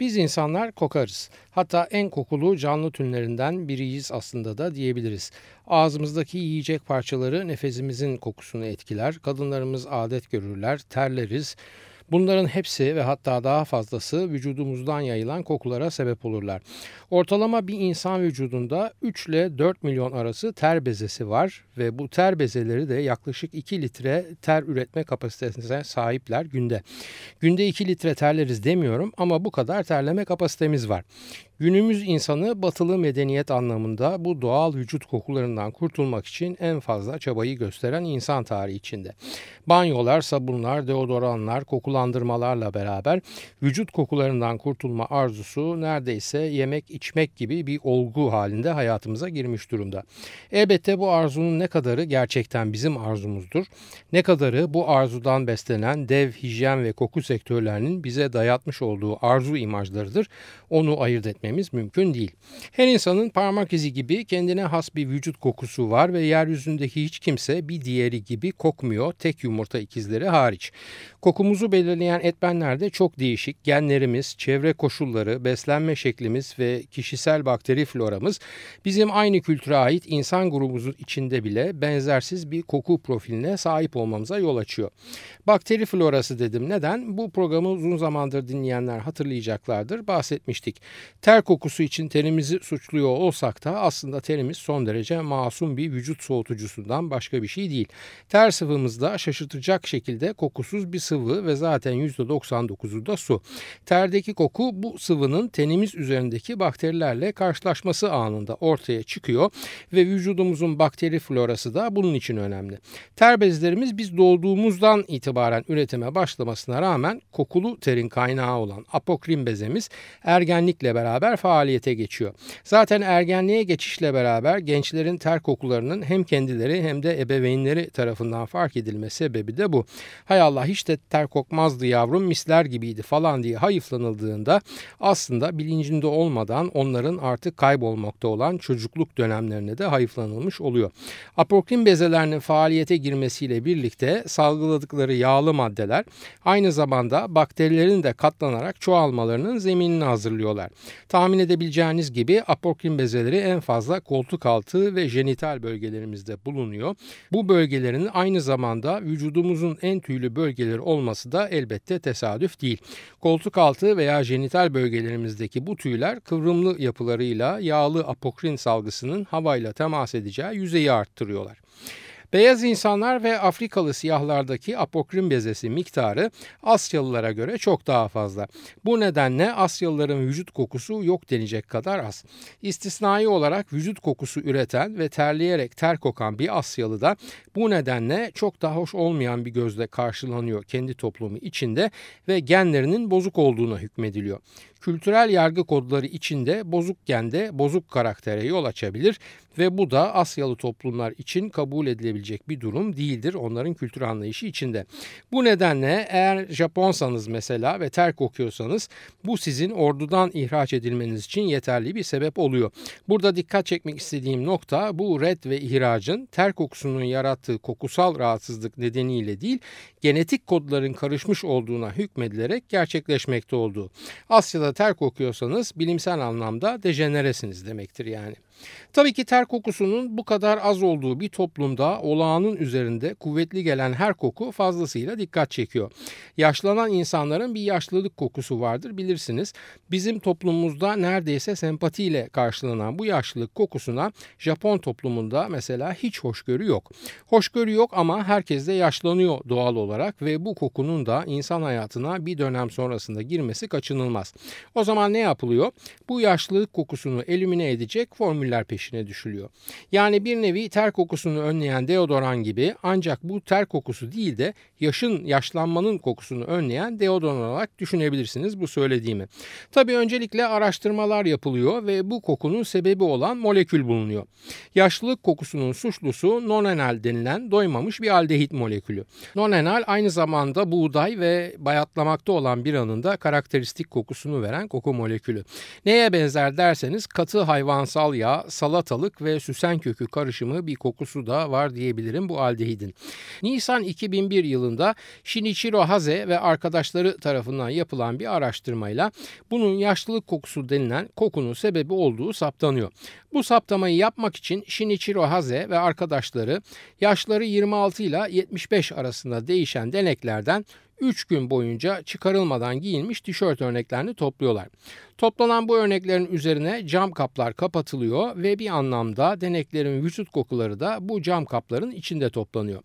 Biz insanlar kokarız. Hatta en kokulu canlı türlerinden biriyiz aslında da diyebiliriz. Ağzımızdaki yiyecek parçaları nefesimizin kokusunu etkiler. Kadınlarımız adet görürler, terleriz. Bunların hepsi ve hatta daha fazlası vücudumuzdan yayılan kokulara sebep olurlar. Ortalama bir insan vücudunda 3 ile 4 milyon arası ter bezesi var ve bu ter bezeleri de yaklaşık 2 litre ter üretme kapasitesine sahipler günde. Günde 2 litre terleriz demiyorum ama bu kadar terleme kapasitemiz var. Günümüz insanı batılı medeniyet anlamında bu doğal vücut kokularından kurtulmak için en fazla çabayı gösteren insan tarihi içinde. Banyolar, sabunlar, deodoranlar, kokulandırmalarla beraber vücut kokularından kurtulma arzusu neredeyse yemek içmek gibi bir olgu halinde hayatımıza girmiş durumda. Elbette bu arzunun ne kadarı gerçekten bizim arzumuzdur, ne kadarı bu arzudan beslenen dev hijyen ve koku sektörlerinin bize dayatmış olduğu arzu imajlarıdır onu ayırt etmemiz mümkün değil. Her insanın parmak izi gibi kendine has bir vücut kokusu var ve yeryüzündeki hiç kimse bir diğeri gibi kokmuyor tek yumurta ikizleri hariç. Kokumuzu belirleyen etmenler de çok değişik. Genlerimiz, çevre koşulları, beslenme şeklimiz ve kişisel bakteri floramız bizim aynı kültüre ait insan grubumuzun içinde bile benzersiz bir koku profiline sahip olmamıza yol açıyor. Bakteri florası dedim. Neden? Bu programı uzun zamandır dinleyenler hatırlayacaklardır. Bahsetmiştik. Ter kokusu için terimizi suçluyor olsak da aslında terimiz son derece masum bir vücut soğutucusundan başka bir şey değil. Ter sıvımızda şaşırtacak şekilde kokusuz bir sıvı ve zaten %99'u da su. Terdeki koku bu sıvının tenimiz üzerindeki bakterilerle karşılaşması anında ortaya çıkıyor ve vücudumuzun bakteri florası da bunun için önemli. Ter bezlerimiz biz doğduğumuzdan itibaren üretime başlamasına rağmen kokulu terin kaynağı olan apokrin bezemiz ergenlikle beraber faaliyete geçiyor. Zaten ergenliğe geçişle beraber gençlerin ter kokularının hem kendileri hem de ebeveynleri tarafından fark edilme sebebi de bu. Hay Allah hiç de ter kokmazdı yavrum misler gibiydi falan diye hayıflanıldığında aslında bilincinde olmadan onların artık kaybolmakta olan çocukluk dönemlerine de hayıflanılmış oluyor. Apokrin bezelerinin faaliyete girmesiyle birlikte salgıladıkları yağlı maddeler aynı zamanda bakterilerin de katlanarak çoğalmalarının zeminini hazırlıyorlar. Tahmin edebileceğiniz gibi apokrin bezeleri en fazla koltuk altı ve jenital bölgelerimizde bulunuyor. Bu bölgelerin aynı zamanda vücudumuzun en tüylü bölgeleri olması da elbette tesadüf değil. Koltuk altı veya jenital bölgelerimizdeki bu tüyler kıvrımlı yapılarıyla yağlı apokrin salgısının havayla temas edeceği yüzeyi arttırıyorlar. Beyaz insanlar ve Afrikalı siyahlardaki apokrin bezesi miktarı Asyalılara göre çok daha fazla. Bu nedenle Asyalıların vücut kokusu yok denecek kadar az. İstisnai olarak vücut kokusu üreten ve terleyerek ter kokan bir Asyalı da bu nedenle çok da hoş olmayan bir gözle karşılanıyor kendi toplumu içinde ve genlerinin bozuk olduğuna hükmediliyor kültürel yargı kodları içinde bozuk gende bozuk karaktere yol açabilir ve bu da Asyalı toplumlar için kabul edilebilecek bir durum değildir onların kültür anlayışı içinde. Bu nedenle eğer Japonsanız mesela ve ter kokuyorsanız bu sizin ordudan ihraç edilmeniz için yeterli bir sebep oluyor. Burada dikkat çekmek istediğim nokta bu red ve ihracın ter kokusunun yarattığı kokusal rahatsızlık nedeniyle değil genetik kodların karışmış olduğuna hükmedilerek gerçekleşmekte olduğu. Asya'da ter kokuyorsanız bilimsel anlamda dejeneresiniz demektir yani. Tabii ki ter kokusunun bu kadar az olduğu bir toplumda olağanın üzerinde kuvvetli gelen her koku fazlasıyla dikkat çekiyor. Yaşlanan insanların bir yaşlılık kokusu vardır bilirsiniz. Bizim toplumumuzda neredeyse sempatiyle karşılanan bu yaşlılık kokusuna Japon toplumunda mesela hiç hoşgörü yok. Hoşgörü yok ama herkes de yaşlanıyor doğal olarak ve bu kokunun da insan hayatına bir dönem sonrasında girmesi kaçınılmaz. O zaman ne yapılıyor? Bu yaşlılık kokusunu elimine edecek formül formüller peşine düşülüyor. Yani bir nevi ter kokusunu önleyen deodoran gibi ancak bu ter kokusu değil de yaşın yaşlanmanın kokusunu önleyen deodoran olarak düşünebilirsiniz bu söylediğimi. Tabii öncelikle araştırmalar yapılıyor ve bu kokunun sebebi olan molekül bulunuyor. Yaşlılık kokusunun suçlusu nonenal denilen doymamış bir aldehit molekülü. Nonenal aynı zamanda buğday ve bayatlamakta olan bir anında karakteristik kokusunu veren koku molekülü. Neye benzer derseniz katı hayvansal yağ, salatalık ve süsen kökü karışımı bir kokusu da var diyebilirim bu aldehidin. Nisan 2001 yılında Shinichiro Haze ve arkadaşları tarafından yapılan bir araştırmayla bunun yaşlılık kokusu denilen kokunun sebebi olduğu saptanıyor. Bu saptamayı yapmak için Shinichiro Haze ve arkadaşları yaşları 26 ile 75 arasında değişen deneklerden 3 gün boyunca çıkarılmadan giyilmiş tişört örneklerini topluyorlar. Toplanan bu örneklerin üzerine cam kaplar kapatılıyor ve bir anlamda deneklerin vücut kokuları da bu cam kapların içinde toplanıyor.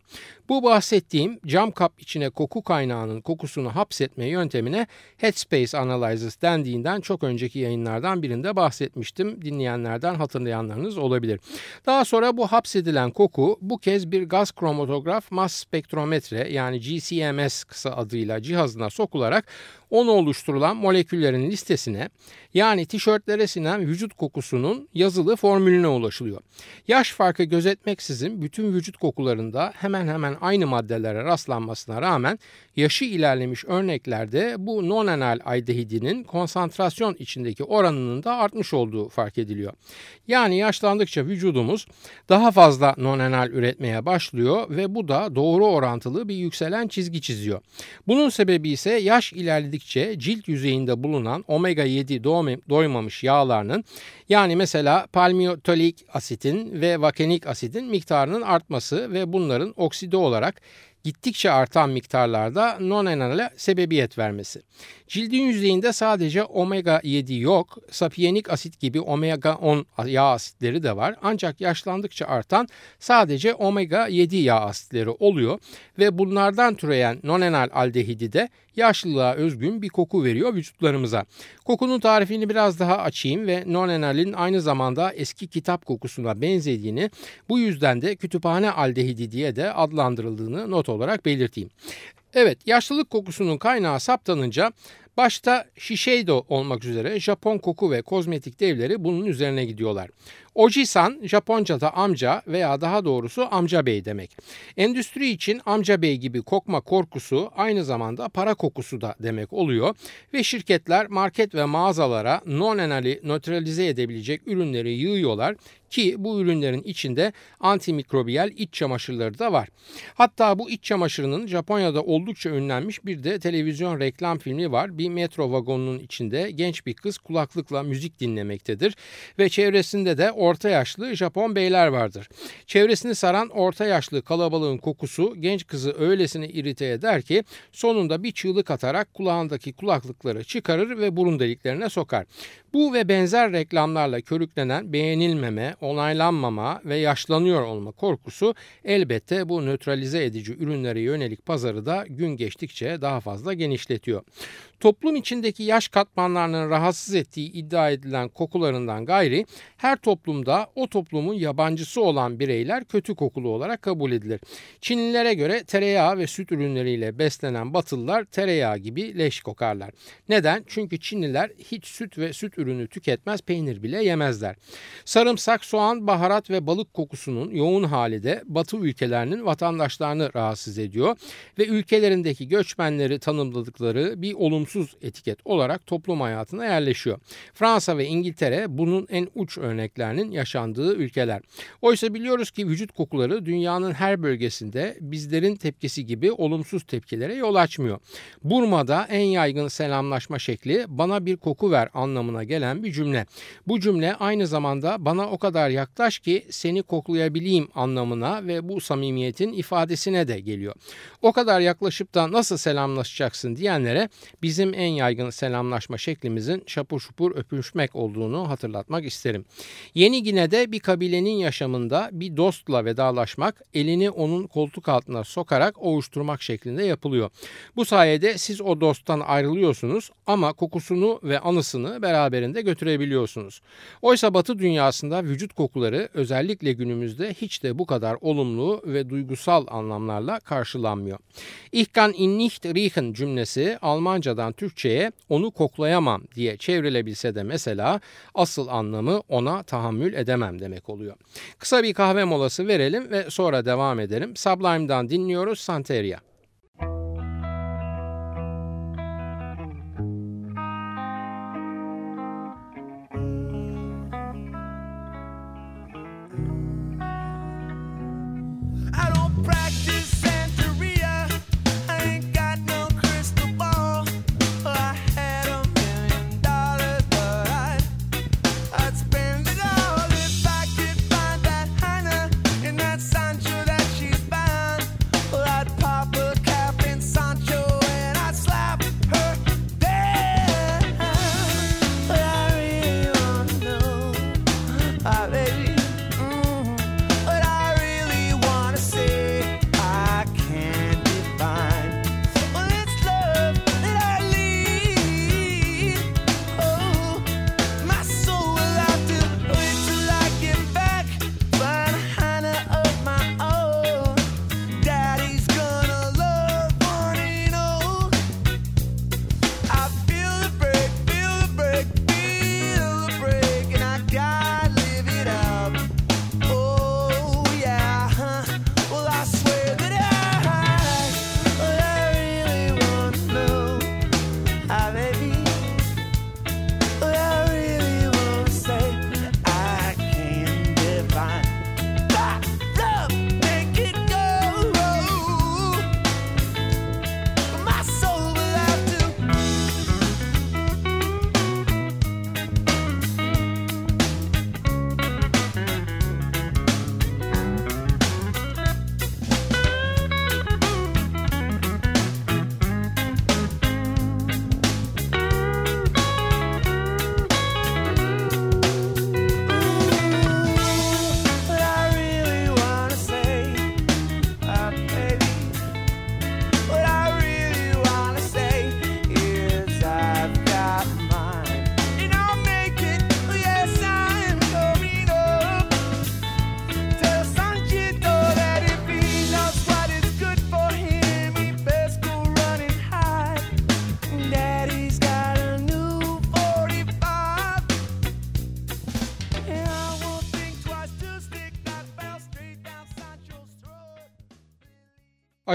Bu bahsettiğim cam kap içine koku kaynağının kokusunu hapsetme yöntemine Headspace Analysis dendiğinden çok önceki yayınlardan birinde bahsetmiştim. Dinleyenlerden hatırlayanlarınız olabilir. Daha sonra bu hapsedilen koku bu kez bir gaz kromatograf mass spektrometre yani GCMS kısa adıyla cihazına sokularak onu oluşturulan moleküllerin listesine yani tişörtlere sinen vücut kokusunun yazılı formülüne ulaşılıyor. Yaş farkı gözetmeksizin bütün vücut kokularında hemen hemen aynı maddelere rastlanmasına rağmen yaşı ilerlemiş örneklerde bu nonenal aldehidinin konsantrasyon içindeki oranının da artmış olduğu fark ediliyor. Yani yaşlandıkça vücudumuz daha fazla nonenal üretmeye başlıyor ve bu da doğru orantılı bir yükselen çizgi çiziyor. Bunun sebebi ise yaş ilerledikçe cilt yüzeyinde bulunan omega 7 doymamış yağlarının yani mesela palmitolik asitin ve vakenik asidin miktarının artması ve bunların okside olarak gittikçe artan miktarlarda non-enale sebebiyet vermesi. Cildin yüzeyinde sadece omega 7 yok, sapiyenik asit gibi omega 10 yağ asitleri de var. Ancak yaşlandıkça artan sadece omega 7 yağ asitleri oluyor ve bunlardan türeyen nonenal aldehidi de yaşlılığa özgün bir koku veriyor vücutlarımıza. Kokunun tarifini biraz daha açayım ve nonenalin aynı zamanda eski kitap kokusuna benzediğini bu yüzden de kütüphane aldehidi diye de adlandırıldığını not olarak belirteyim. Evet yaşlılık kokusunun kaynağı saptanınca başta Shiseido olmak üzere Japon koku ve kozmetik devleri bunun üzerine gidiyorlar. Oji-san Japonca'da amca veya daha doğrusu amca bey demek. Endüstri için amca bey gibi kokma korkusu aynı zamanda para kokusu da demek oluyor ve şirketler market ve mağazalara non-enali nötralize edebilecek ürünleri yığıyorlar ki bu ürünlerin içinde antimikrobiyal iç çamaşırları da var. Hatta bu iç çamaşırının Japonya'da oldukça ünlenmiş bir de televizyon reklam filmi var. Bir metro vagonunun içinde genç bir kız kulaklıkla müzik dinlemektedir ve çevresinde de orta yaşlı Japon beyler vardır. Çevresini saran orta yaşlı kalabalığın kokusu genç kızı öylesine irite eder ki sonunda bir çığlık atarak kulağındaki kulaklıkları çıkarır ve burun deliklerine sokar. Bu ve benzer reklamlarla körüklenen beğenilmeme, onaylanmama ve yaşlanıyor olma korkusu elbette bu nötralize edici ürünlere yönelik pazarı da gün geçtikçe daha fazla genişletiyor. Toplum içindeki yaş katmanlarının rahatsız ettiği iddia edilen kokularından gayri her toplumda o toplumun yabancısı olan bireyler kötü kokulu olarak kabul edilir. Çinlilere göre tereyağı ve süt ürünleriyle beslenen Batılılar tereyağı gibi leş kokarlar. Neden? Çünkü Çinliler hiç süt ve süt ürünü tüketmez, peynir bile yemezler. Sarımsak, soğan, baharat ve balık kokusunun yoğun hali de Batı ülkelerinin vatandaşlarını rahatsız ediyor ve ülkelerindeki göçmenleri tanımladıkları bir olumsuz etiket olarak toplum hayatına yerleşiyor. Fransa ve İngiltere bunun en uç örneklerinin yaşandığı ülkeler. Oysa biliyoruz ki vücut kokuları dünyanın her bölgesinde bizlerin tepkisi gibi olumsuz tepkilere yol açmıyor. Burma'da en yaygın selamlaşma şekli bana bir koku ver anlamına gelen bir cümle. Bu cümle aynı zamanda bana o kadar yaklaş ki seni koklayabileyim anlamına ve bu samimiyetin ifadesine de geliyor. O kadar yaklaşıp da nasıl selamlaşacaksın diyenlere bizim en yaygın selamlaşma şeklimizin şapur şupur öpüşmek olduğunu hatırlatmak isterim. Yeni Gine'de bir kabilenin yaşamında bir dostla vedalaşmak elini onun koltuk altına sokarak ovuşturmak şeklinde yapılıyor. Bu sayede siz o dosttan ayrılıyorsunuz ama kokusunu ve anısını beraberinde götürebiliyorsunuz. Oysa batı dünyasında vücut kokuları özellikle günümüzde hiç de bu kadar olumlu ve duygusal anlamlarla karşılanmıyor. Ich kann ihn nicht riechen cümlesi Almancadan Türkçe'ye onu koklayamam diye çevrilebilse de mesela asıl anlamı ona tahammül edemem demek oluyor. Kısa bir kahve molası verelim ve sonra devam edelim. Sublime'dan dinliyoruz Santeria.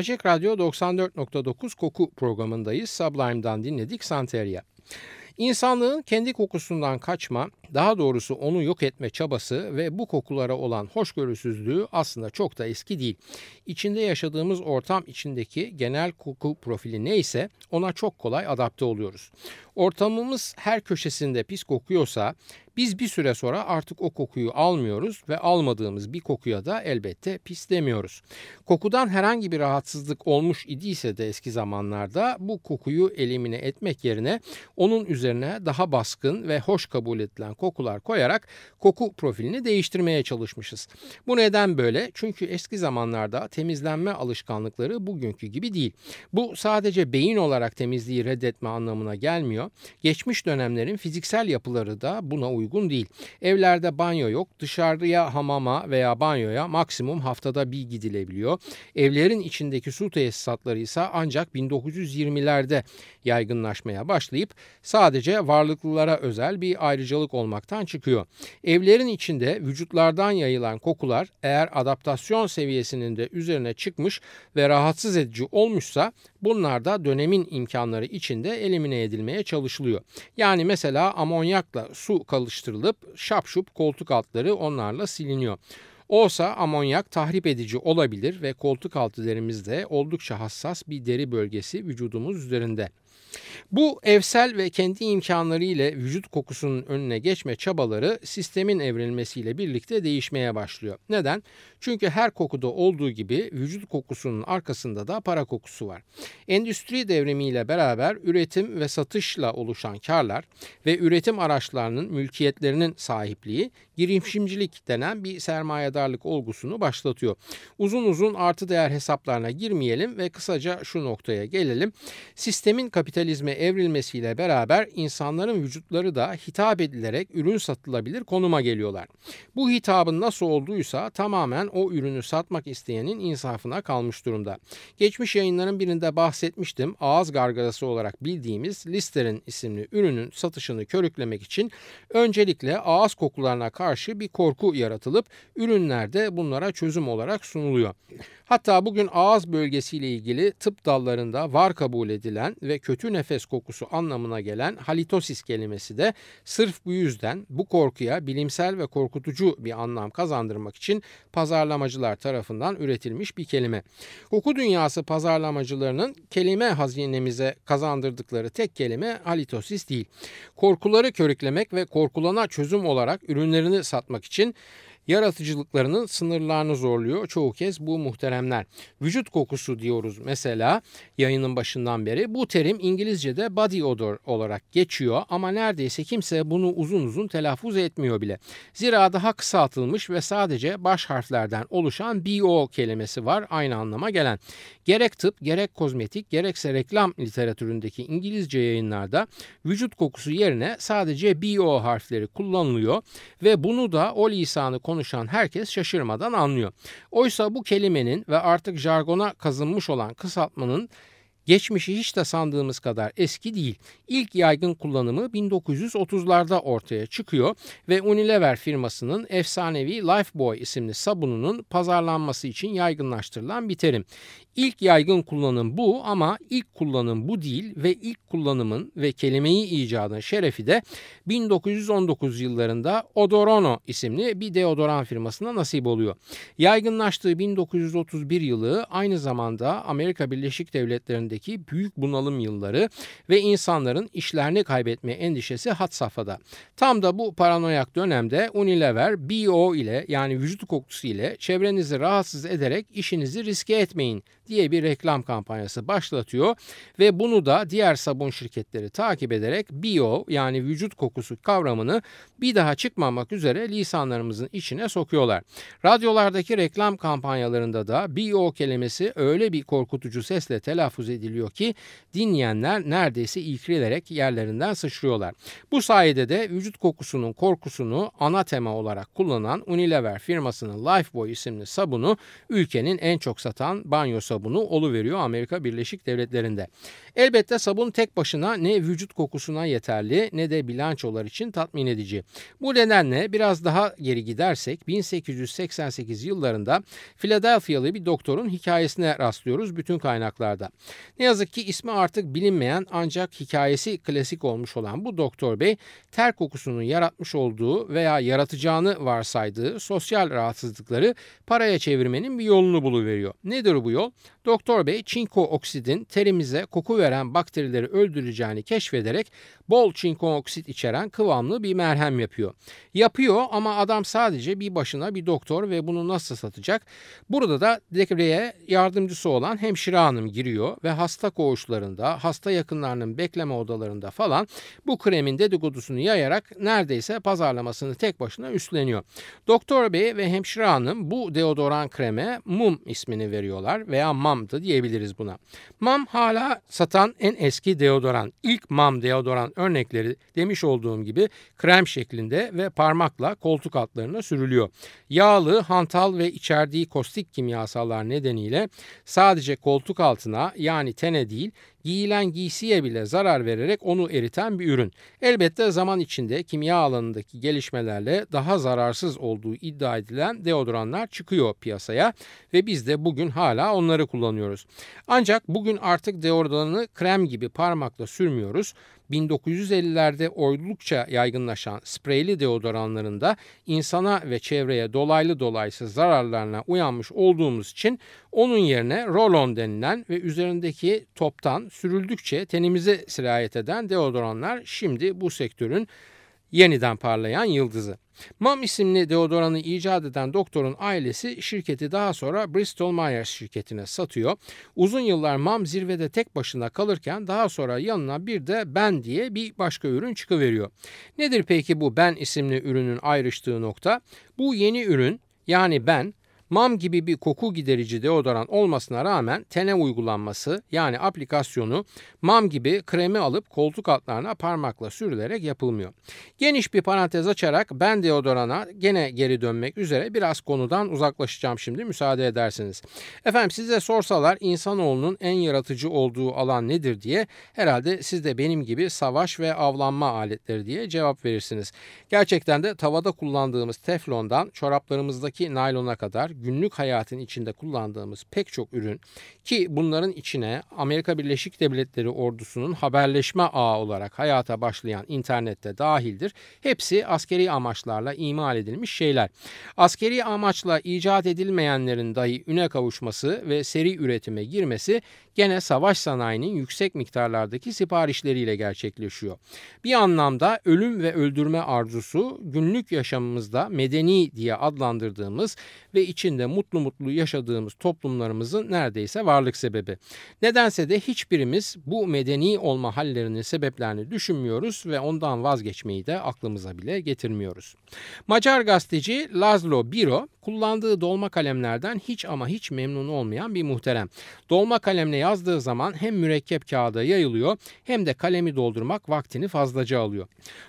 Açık Radyo 94.9 Koku programındayız. Sublime'dan dinledik Santeria. İnsanlığın kendi kokusundan kaçma, daha doğrusu onu yok etme çabası ve bu kokulara olan hoşgörüsüzlüğü aslında çok da eski değil. İçinde yaşadığımız ortam içindeki genel koku profili neyse ona çok kolay adapte oluyoruz. Ortamımız her köşesinde pis kokuyorsa biz bir süre sonra artık o kokuyu almıyoruz ve almadığımız bir kokuya da elbette pis demiyoruz. Kokudan herhangi bir rahatsızlık olmuş idiyse de eski zamanlarda bu kokuyu elimine etmek yerine onun üzerine daha baskın ve hoş kabul edilen kokular koyarak koku profilini değiştirmeye çalışmışız. Bu neden böyle? Çünkü eski zamanlarda temizlenme alışkanlıkları bugünkü gibi değil. Bu sadece beyin olarak temizliği reddetme anlamına gelmiyor. Geçmiş dönemlerin fiziksel yapıları da buna uygun değil. Evlerde banyo yok, dışarıya hamama veya banyoya maksimum haftada bir gidilebiliyor. Evlerin içindeki su tesisatları ise ancak 1920'lerde yaygınlaşmaya başlayıp sadece varlıklılara özel bir ayrıcalık olmaktan çıkıyor. Evlerin içinde vücutlardan yayılan kokular eğer adaptasyon seviyesinin de üzerine çıkmış ve rahatsız edici olmuşsa bunlar da dönemin imkanları içinde elimine edilmeye çalışılıyor. Yani mesela amonyakla su kalıştırılıp şapşup koltuk altları onlarla siliniyor. Olsa amonyak tahrip edici olabilir ve koltuk altı derimizde oldukça hassas bir deri bölgesi vücudumuz üzerinde. Bu evsel ve kendi imkanları ile vücut kokusunun önüne geçme çabaları sistemin evrilmesiyle birlikte değişmeye başlıyor. Neden? Çünkü her kokuda olduğu gibi vücut kokusunun arkasında da para kokusu var. Endüstri devrimiyle beraber üretim ve satışla oluşan karlar ve üretim araçlarının mülkiyetlerinin sahipliği girişimcilik denen bir sermayedarlık olgusunu başlatıyor. Uzun uzun artı değer hesaplarına girmeyelim ve kısaca şu noktaya gelelim. Sistemin kapitalizme evrilmesiyle beraber insanların vücutları da hitap edilerek ürün satılabilir konuma geliyorlar. Bu hitabın nasıl olduysa tamamen o ürünü satmak isteyenin insafına kalmış durumda. Geçmiş yayınların birinde bahsetmiştim. Ağız gargarası olarak bildiğimiz Lister'in isimli ürünün satışını körüklemek için öncelikle ağız kokularına karşı bir korku yaratılıp ürünlerde bunlara çözüm olarak sunuluyor. Hatta bugün ağız bölgesiyle ilgili tıp dallarında var kabul edilen ve kötü nefes kokusu anlamına gelen halitosis kelimesi de sırf bu yüzden bu korkuya bilimsel ve korkutucu bir anlam kazandırmak için pazarlamacılar tarafından üretilmiş bir kelime. Koku dünyası pazarlamacılarının kelime hazinemize kazandırdıkları tek kelime halitosis değil. Korkuları körüklemek ve korkulana çözüm olarak ürünlerini satmak için yaratıcılıklarının sınırlarını zorluyor çoğu kez bu muhteremler. Vücut kokusu diyoruz mesela yayının başından beri. Bu terim İngilizce'de body odor olarak geçiyor ama neredeyse kimse bunu uzun uzun telaffuz etmiyor bile. Zira daha kısaltılmış ve sadece baş harflerden oluşan BO kelimesi var aynı anlama gelen. Gerek tıp, gerek kozmetik, gerekse reklam literatüründeki İngilizce yayınlarda vücut kokusu yerine sadece BO harfleri kullanılıyor ve bunu da o lisanı konuşan herkes şaşırmadan anlıyor. Oysa bu kelimenin ve artık jargona kazınmış olan kısaltmanın Geçmişi hiç de sandığımız kadar eski değil. İlk yaygın kullanımı 1930'larda ortaya çıkıyor ve Unilever firmasının efsanevi Lifebuoy isimli sabununun pazarlanması için yaygınlaştırılan bir terim. İlk yaygın kullanım bu ama ilk kullanım bu değil ve ilk kullanımın ve kelimeyi icadın şerefi de 1919 yıllarında Odorono isimli bir deodoran firmasına nasip oluyor. Yaygınlaştığı 1931 yılı aynı zamanda Amerika Birleşik Devletleri'ndeki büyük bunalım yılları ve insanların işlerini kaybetme endişesi hat safhada. Tam da bu paranoyak dönemde Unilever BO ile yani vücut kokusu ile çevrenizi rahatsız ederek işinizi riske etmeyin diye bir reklam kampanyası başlatıyor ve bunu da diğer sabun şirketleri takip ederek bio yani vücut kokusu kavramını bir daha çıkmamak üzere lisanlarımızın içine sokuyorlar. Radyolardaki reklam kampanyalarında da bio kelimesi öyle bir korkutucu sesle telaffuz ediliyor ki dinleyenler neredeyse ilkilerek yerlerinden sıçrıyorlar. Bu sayede de vücut kokusunun korkusunu ana tema olarak kullanan Unilever firmasının Lifebuoy isimli sabunu ülkenin en çok satan banyo sabunu sabunu veriyor Amerika Birleşik Devletleri'nde. Elbette sabun tek başına ne vücut kokusuna yeterli ne de bilançolar için tatmin edici. Bu nedenle biraz daha geri gidersek 1888 yıllarında Philadelphia'lı bir doktorun hikayesine rastlıyoruz bütün kaynaklarda. Ne yazık ki ismi artık bilinmeyen ancak hikayesi klasik olmuş olan bu doktor bey ter kokusunun yaratmış olduğu veya yaratacağını varsaydığı sosyal rahatsızlıkları paraya çevirmenin bir yolunu buluveriyor. Nedir bu yol? Doktor bey çinko oksidin terimize koku veren bakterileri öldüreceğini keşfederek bol çinko oksit içeren kıvamlı bir merhem yapıyor. Yapıyor ama adam sadece bir başına bir doktor ve bunu nasıl satacak? Burada da devreye yardımcısı olan hemşire hanım giriyor ve hasta koğuşlarında, hasta yakınlarının bekleme odalarında falan bu kremin dedikodusunu yayarak neredeyse pazarlamasını tek başına üstleniyor. Doktor bey ve hemşire hanım bu deodoran kreme mum ismini veriyorlar veya mam da diyebiliriz buna. Mam hala satan en eski deodoran. İlk mam deodoran örnekleri demiş olduğum gibi krem şeklinde ve parmakla koltuk altlarına sürülüyor. Yağlı, hantal ve içerdiği kostik kimyasallar nedeniyle sadece koltuk altına yani tene değil giyilen giysiye bile zarar vererek onu eriten bir ürün. Elbette zaman içinde kimya alanındaki gelişmelerle daha zararsız olduğu iddia edilen deodoranlar çıkıyor piyasaya ve biz de bugün hala onları kullanıyoruz. Ancak bugün artık deodoranı krem gibi parmakla sürmüyoruz. 1950'lerde oldukça yaygınlaşan spreyli deodoranlarında insana ve çevreye dolaylı dolaysız zararlarına uyanmış olduğumuz için Onun yerine roll-on denilen ve üzerindeki toptan sürüldükçe tenimize sirayet eden deodoranlar şimdi bu sektörün yeniden parlayan yıldızı. MAM isimli deodoranı icat eden doktorun ailesi şirketi daha sonra Bristol Myers şirketine satıyor. Uzun yıllar MAM zirvede tek başına kalırken daha sonra yanına bir de Ben diye bir başka ürün çıkıveriyor. Nedir peki bu Ben isimli ürünün ayrıştığı nokta? Bu yeni ürün yani Ben MAM gibi bir koku giderici deodoran olmasına rağmen tene uygulanması yani aplikasyonu MAM gibi kremi alıp koltuk altlarına parmakla sürülerek yapılmıyor. Geniş bir parantez açarak ben deodorana gene geri dönmek üzere biraz konudan uzaklaşacağım şimdi müsaade ederseniz. Efendim size sorsalar insanoğlunun en yaratıcı olduğu alan nedir diye herhalde siz de benim gibi savaş ve avlanma aletleri diye cevap verirsiniz. Gerçekten de tavada kullandığımız teflondan çoraplarımızdaki naylona kadar günlük hayatın içinde kullandığımız pek çok ürün ki bunların içine Amerika Birleşik Devletleri ordusunun haberleşme ağı olarak hayata başlayan internette dahildir. Hepsi askeri amaçlarla imal edilmiş şeyler. Askeri amaçla icat edilmeyenlerin dahi üne kavuşması ve seri üretime girmesi gene savaş sanayinin yüksek miktarlardaki siparişleriyle gerçekleşiyor. Bir anlamda ölüm ve öldürme arzusu günlük yaşamımızda medeni diye adlandırdığımız ve içinde mutlu mutlu yaşadığımız toplumlarımızın neredeyse varlık sebebi. Nedense de hiçbirimiz bu medeni olma hallerinin sebeplerini düşünmüyoruz ve ondan vazgeçmeyi de aklımıza bile getirmiyoruz. Macar gazeteci Laszlo Biro kullandığı dolma kalemlerden hiç ama hiç memnun olmayan bir muhterem. Dolma kalemle yazdığı zaman hem mürekkep kağıda yayılıyor hem de kalemi doldurmak vaktini fazlaca alıyor.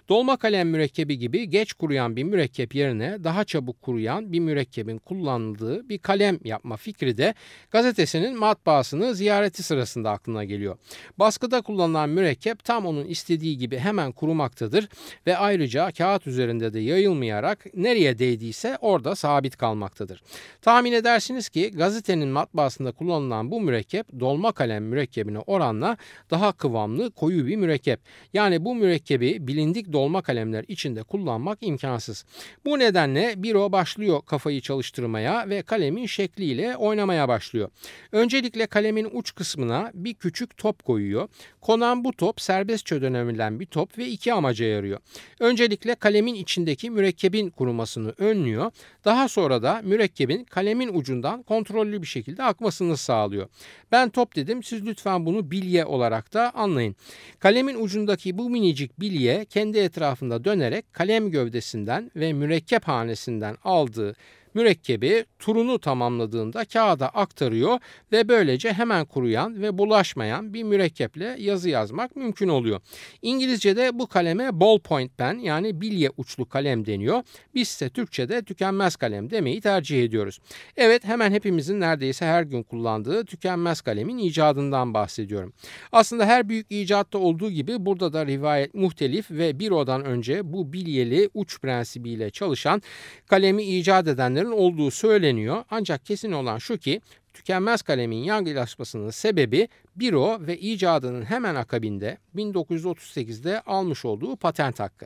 Dolma kalem mürekkebi gibi geç kuruyan bir mürekkep yerine daha çabuk kuruyan bir mürekkebin kullanıldığı bir kalem yapma fikri de gazetesinin matbaasını ziyareti sırasında aklına geliyor. Baskıda kullanılan mürekkep tam onun istediği gibi hemen kurumaktadır ve ayrıca kağıt üzerinde de yayılmayarak nereye değdiyse orada sabit kalmaktadır. Tahmin edersiniz ki gazetenin matbaasında kullanılan bu mürekkep dolma kalem mürekkebine oranla daha kıvamlı koyu bir mürekkep. Yani bu mürekkebi bilindik dolma kalemler içinde kullanmak imkansız. Bu nedenle Biro başlıyor kafayı çalıştırmaya ve kalemin şekliyle oynamaya başlıyor. Öncelikle kalemin uç kısmına bir küçük top koyuyor. Konan bu top serbestçe dönebilen bir top ve iki amaca yarıyor. Öncelikle kalemin içindeki mürekkebin kurumasını önlüyor. Daha sonra da mürekkebin kalemin ucundan kontrollü bir şekilde akmasını sağlıyor. Ben top dedim siz lütfen bunu bilye olarak da anlayın. Kalemin ucundaki bu minicik bilye kendi etrafında dönerek kalem gövdesinden ve mürekkep hanesinden aldığı mürekkebi turunu tamamladığında kağıda aktarıyor ve böylece hemen kuruyan ve bulaşmayan bir mürekkeple yazı yazmak mümkün oluyor. İngilizce'de bu kaleme ballpoint pen yani bilye uçlu kalem deniyor. Biz ise Türkçe'de tükenmez kalem demeyi tercih ediyoruz. Evet hemen hepimizin neredeyse her gün kullandığı tükenmez kalemin icadından bahsediyorum. Aslında her büyük icatta olduğu gibi burada da rivayet muhtelif ve bir odan önce bu bilyeli uç prensibiyle çalışan kalemi icat edenlerin olduğu söyleniyor. Ancak kesin olan şu ki tükenmez kalemin yaygılaşmasının sebebi Biro ve icadının hemen akabinde 1938'de almış olduğu patent hakkı.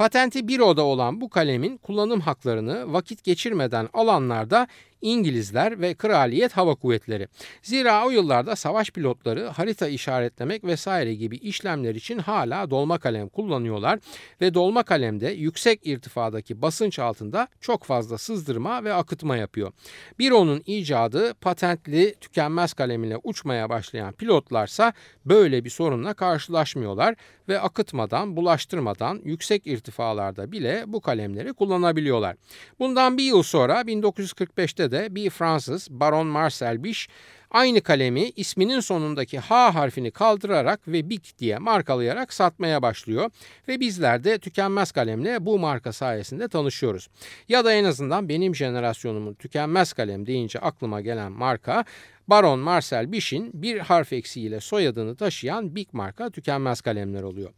Patenti Biro'da olan bu kalemin kullanım haklarını vakit geçirmeden alanlarda İngilizler ve Kraliyet Hava Kuvvetleri. Zira o yıllarda savaş pilotları harita işaretlemek vesaire gibi işlemler için hala dolma kalem kullanıyorlar ve dolma kalemde yüksek irtifadaki basınç altında çok fazla sızdırma ve akıtma yapıyor. Biro'nun icadı patentli tükenmez kalem ile uçmaya başlayan pilotlarsa böyle bir sorunla karşılaşmıyorlar ve akıtmadan, bulaştırmadan yüksek irtifalarda bile bu kalemleri kullanabiliyorlar. Bundan bir yıl sonra 1945'te de bir Fransız Baron Marcel Biche aynı kalemi isminin sonundaki H harfini kaldırarak ve Bic diye markalayarak satmaya başlıyor ve bizler de tükenmez kalemle bu marka sayesinde tanışıyoruz. Ya da en azından benim jenerasyonumun tükenmez kalem deyince aklıma gelen marka Baron Marcel Biche'in bir harf eksiğiyle soyadını taşıyan Bic marka tükenmez kalemler oluyor.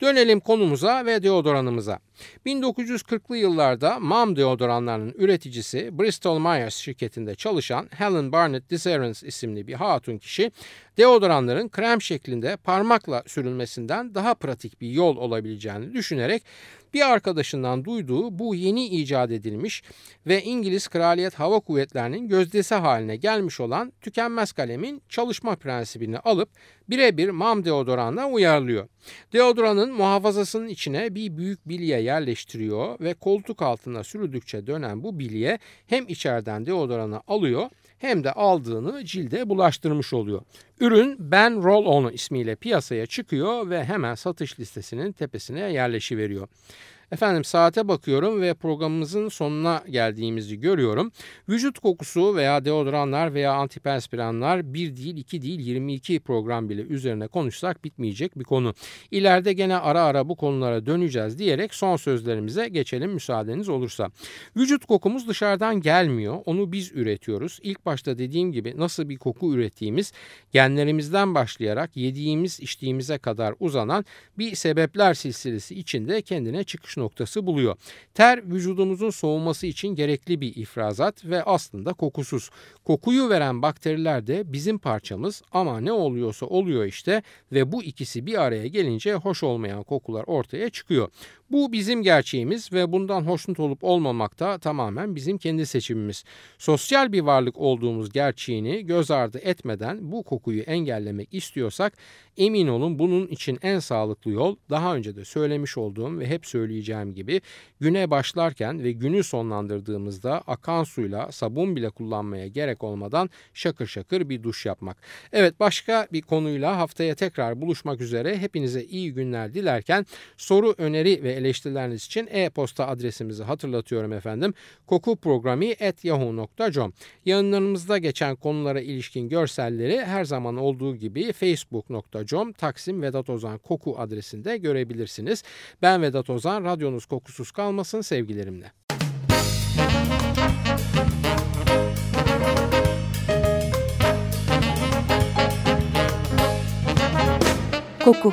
Dönelim konumuza ve deodoranımıza. 1940'lı yıllarda MAM deodoranlarının üreticisi Bristol Myers şirketinde çalışan Helen Barnett Disarens isimli bir hatun kişi deodoranların krem şeklinde parmakla sürülmesinden daha pratik bir yol olabileceğini düşünerek bir arkadaşından duyduğu bu yeni icat edilmiş ve İngiliz Kraliyet Hava Kuvvetleri'nin gözdesi haline gelmiş olan tükenmez kalemin çalışma prensibini alıp birebir mam deodoranla uyarlıyor. Deodoranın muhafazasının içine bir büyük bilye yerleştiriyor ve koltuk altına sürüldükçe dönen bu bilye hem içeriden deodoranı alıyor hem de aldığını cilde bulaştırmış oluyor. Ürün Ben Roll On ismiyle piyasaya çıkıyor ve hemen satış listesinin tepesine yerleşiveriyor. Efendim saate bakıyorum ve programımızın sonuna geldiğimizi görüyorum. Vücut kokusu veya deodoranlar veya antiperspiranlar bir değil iki değil 22 program bile üzerine konuşsak bitmeyecek bir konu. İleride gene ara ara bu konulara döneceğiz diyerek son sözlerimize geçelim müsaadeniz olursa. Vücut kokumuz dışarıdan gelmiyor. Onu biz üretiyoruz. İlk başta dediğim gibi nasıl bir koku ürettiğimiz genlerimizden başlayarak yediğimiz içtiğimize kadar uzanan bir sebepler silsilesi içinde kendine noktası buluyor. Ter vücudumuzun soğuması için gerekli bir ifrazat ve aslında kokusuz. Kokuyu veren bakteriler de bizim parçamız ama ne oluyorsa oluyor işte ve bu ikisi bir araya gelince hoş olmayan kokular ortaya çıkıyor. Bu bizim gerçeğimiz ve bundan hoşnut olup olmamak da tamamen bizim kendi seçimimiz. Sosyal bir varlık olduğumuz gerçeğini göz ardı etmeden bu kokuyu engellemek istiyorsak emin olun bunun için en sağlıklı yol daha önce de söylemiş olduğum ve hep söyleyeceğim gibi güne başlarken ve günü sonlandırdığımızda akan suyla sabun bile kullanmaya gerek olmadan şakır şakır bir duş yapmak. Evet başka bir konuyla haftaya tekrar buluşmak üzere hepinize iyi günler dilerken soru, öneri ve eleştirileriniz için e-posta adresimizi hatırlatıyorum efendim. kokuprogrami.yahoo.com Yayınlarımızda geçen konulara ilişkin görselleri her zaman olduğu gibi facebook.com Taksim Vedat Ozan Koku adresinde görebilirsiniz. Ben Vedat Ozan, radyonuz kokusuz kalmasın sevgilerimle. Koku